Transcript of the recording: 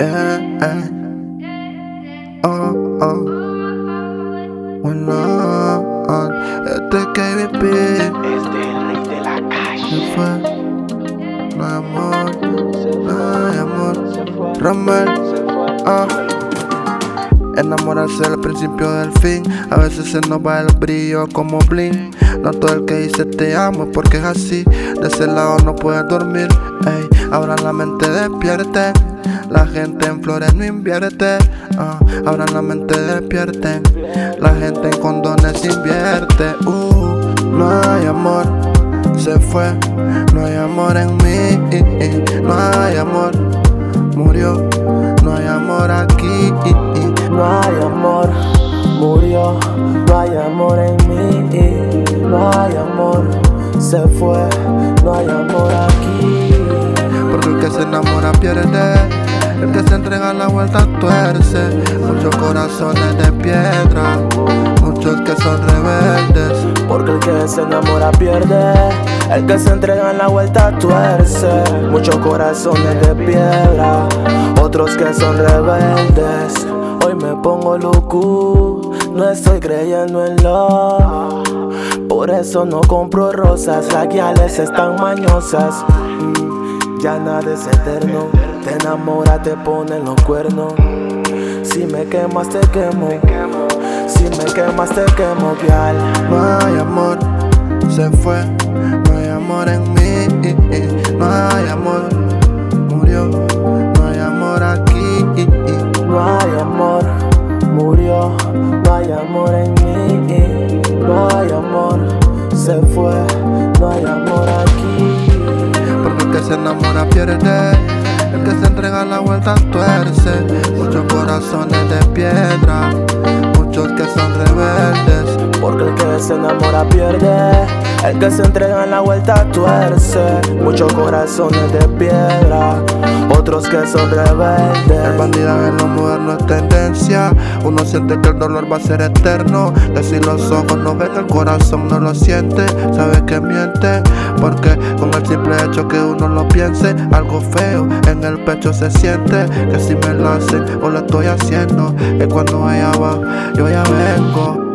Oh, oh. When on, este KBP Es del rey de la se calle. fue. No hay amor, no hay amor. Se. Romel, Se ah. Enamorarse es el principio del fin. A veces se nos va el brillo como bling. No todo el que dice te amo es porque es así. De ese lado no puedes dormir. Ey, ahora la mente despierte. La gente en flores no invierte. ah, ahora la mente despierte. La gente en condones invierte. Uh, no hay amor. Se fue. No hay amor en mí. No hay amor. Murió. No hay amor aquí. No hay amor, murió, no hay amor en mí, no hay amor, se fue, no hay amor la vuelta tuerce. Muchos corazones de piedra. Muchos que son rebeldes. Porque el que se enamora pierde, el que se entrega en la vuelta tuerce. Muchos corazones de piedra, otros que son rebeldes. Hoy me pongo loco, no estoy creyendo en love. Por eso no compro rosas, las guiales están mañosas. Mm, ya nada es eterno, te enamora, te ponen los cuernos. Si me quemas, te quemo. Si me quemas, te quemo, guial. No hay amor. Se fue. No hay amor en mí. No hay amor. Murió. No hay amor aquí. No hay amor, murió. No hay amor en mí. No hay amor, se fue. No hay amor aquí. Porque el que se enamora pierde. El la vuelta tuerce. Muchos corazones de piedra. Muchos que son rebeldes. Porque el que se enamora pierde. El que se entrega en la vuelta tuerce. Muchos corazones de piedra. Otros que son El rebeldes. bandidaje en lo moderno es tendencia. Uno siente que el dolor va a ser eterno. Que si los ojos no ven, el corazón no lo siente. Sabes que miente. Porque con el simple hecho que uno lo piense, algo feo en el pecho se siente. Que si me lo hacen o lo estoy haciendo, que cuando ella va, yo ya vengo.